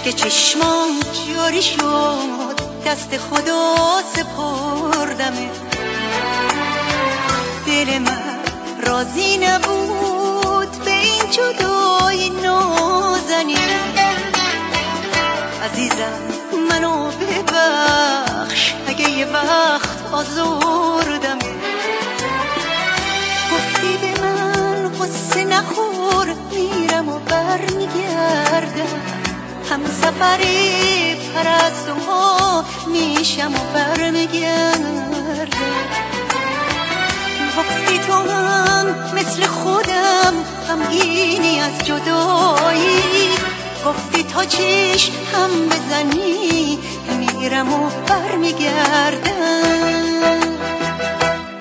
عشق چشمام جاری شد دست خدا سپردمه. دل من راضی نبود به این جدای نازنی عزیزم منو ببخش اگه یه وقت آزردمه. هم سفری پرستو ها میشم و برمیگردم گفتی تو هم مثل خودم غمگینی از جدایی. گفتی تا چشم هم بزنی میرم و برمیگردم.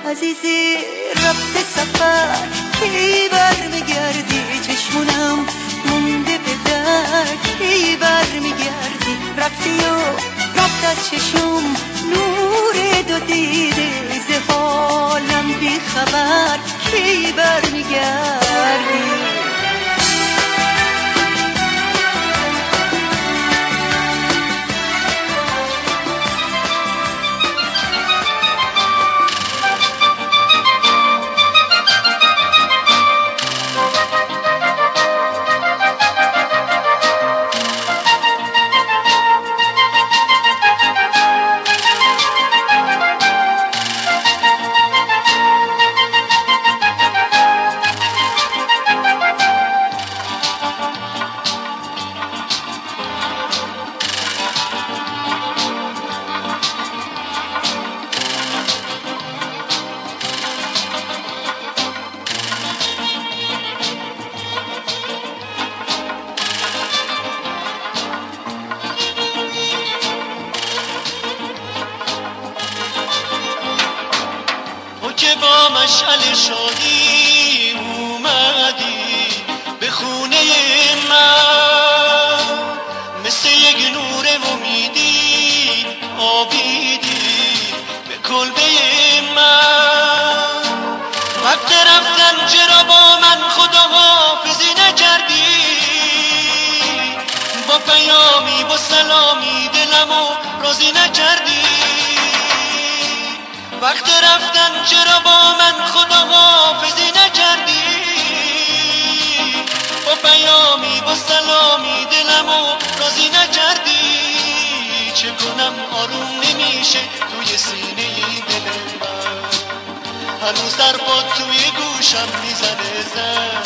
عزیزی رفته سفر کی برمیگردی؟ چشمونم چشم نور دو دیده ز حالم بی خبر کی برمیگردی؟ مشعل شادی اومدی به خونه من. مثل یک نور امیدی آبیدی به کلبه من. وقت رفتن چرا با من خدا حافظی نکردی با پیامی با سلامی دلمو راضی نکردی؟ وقت رفتن چرا با من خدا حافظی نکردی؟ با پیامی با سلامی دلمو راضی نکردی؟ چه کنم آروم نمیشه توی سینه دل من؟ هنوز در توی گوشم می‌زنه زن.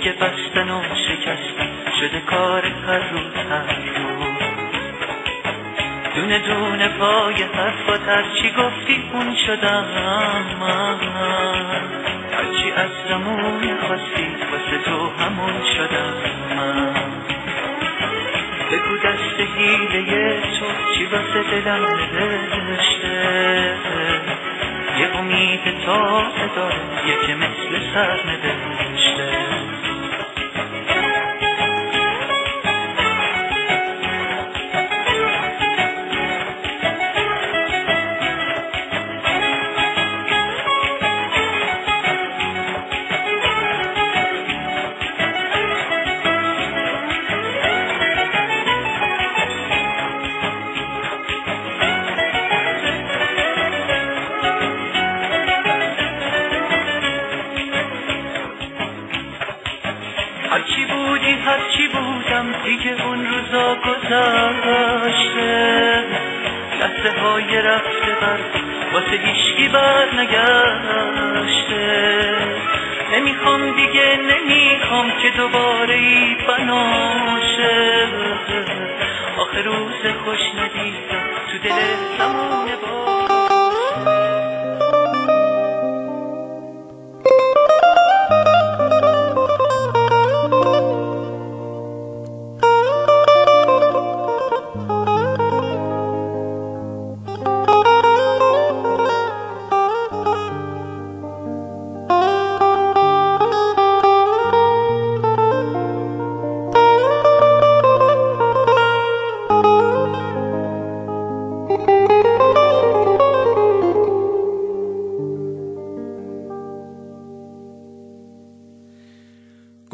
دیگه بستن و شکستن شده کار هر روز هر روز. دونه دونه پای حرفات هرچی گفتی؟ اون شدم. من هرچی از زمون خواستی واسه تو همون شدم. من بگو دست حیله تو چی واسه دلم نوشته؟ یه امید تا داره یه مثل سر نوشته. دیگه اون روزا گذشته لحظه های رفته بر واسه هیشگی بر نگشته نمی‌خوام دیگه نمی‌خوام که دوباره ای بناشه. آخر روز خوش ندیدم تو دل زمانه با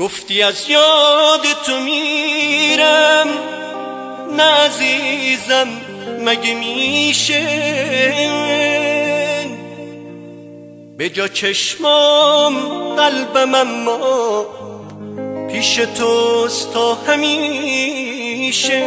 گفتی از یاد تو میرم. نه عزیزم مگه میشه؟ به جا چشمام قلبم اما پیش توست تا همیشه.